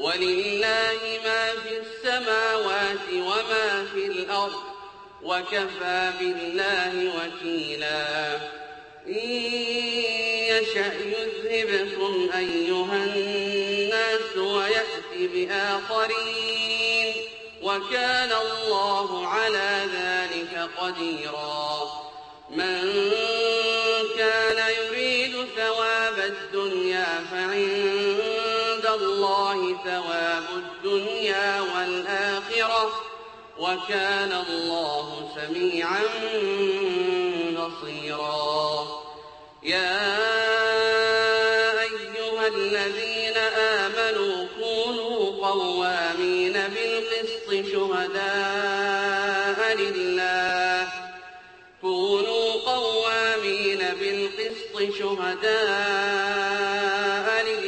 ولله ما في السماوات وما في الأرض وكفى بالله وكيلا. إن يشأ يذهبكم أيها الناس ويأت بآخرين وكان الله على ذلك قديرا. من كان يريد ثواب الدنيا فعند ثواب الدنيا والآخرة وكان الله سميعا بصيرا. يا أيها الذين آمنوا كونوا قوامين بالقسط شهداء لله. كونوا قوامين بالقسط شهداء لله.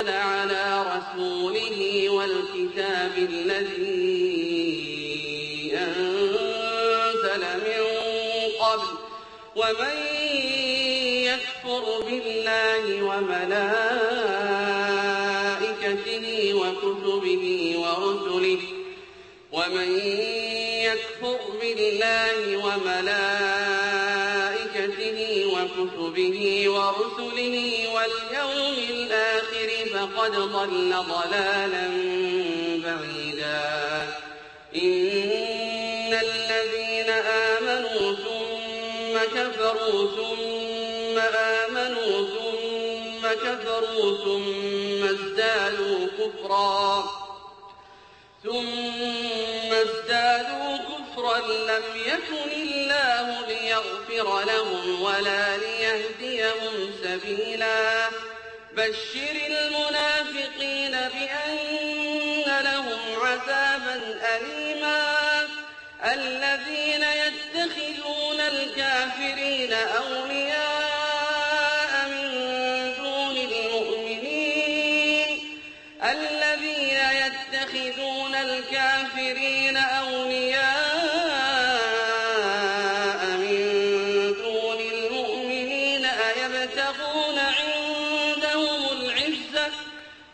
نزل على رسوله والكتاب الذي أنزل من قبل. ومن يكفر بالله وملائكته وكتبه ورسله. ومن يكفر بالله وملائكته وكتبه ورسله واليوم الآخر فقد ضل ضلالا بعيدا. إن الذين آمنوا ثم كفروا ثم آمنوا ثم كفروا ثم ازدادوا كفرا. ثم ازدادوا كفرا لم يكن الله ليغفر لهم ولا ليهديهم سبيلا. بشر المنافقين بأن لهم عذابا أليما. الذين يتخذون الكافرين أولياء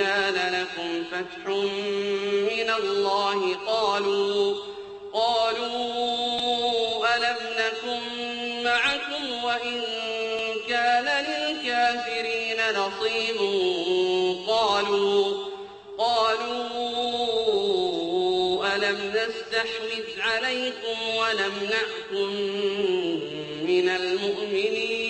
كان لكم فتح من الله قالوا قالوا ألم نكن معكم وإن كان للكافرين نصيب قالوا قالوا ألم نستحوذ عليكم ونمنعكم من المؤمنين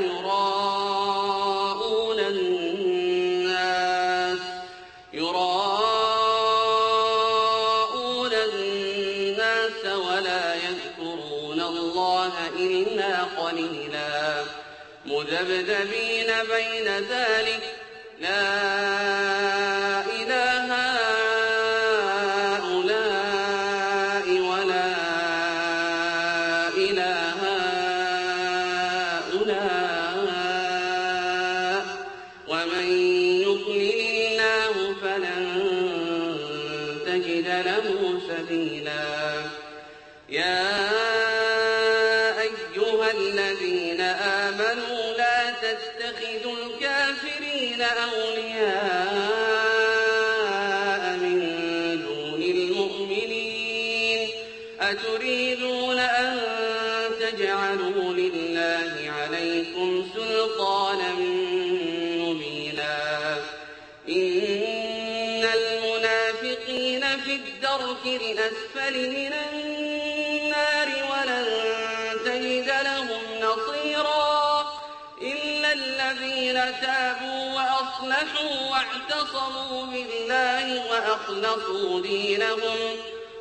يراءون الناس يراءون الناس ولا يذكرون الله إلا قليلا مذبذبين بين ذلك لا سبيلا يا أيها الذين آمنوا لا تتخذوا الكافرين أولياء. الدرك الأسفل من النار ولن تجد لهم نصيرا إلا الذين تابوا وأصلحوا واعتصموا بالله وأخلصوا دينهم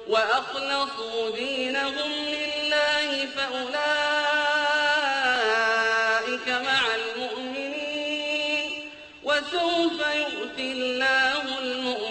وأخلصوا دينهم لله فأولئك مع المؤمنين وسوف يؤتي الله المؤمنين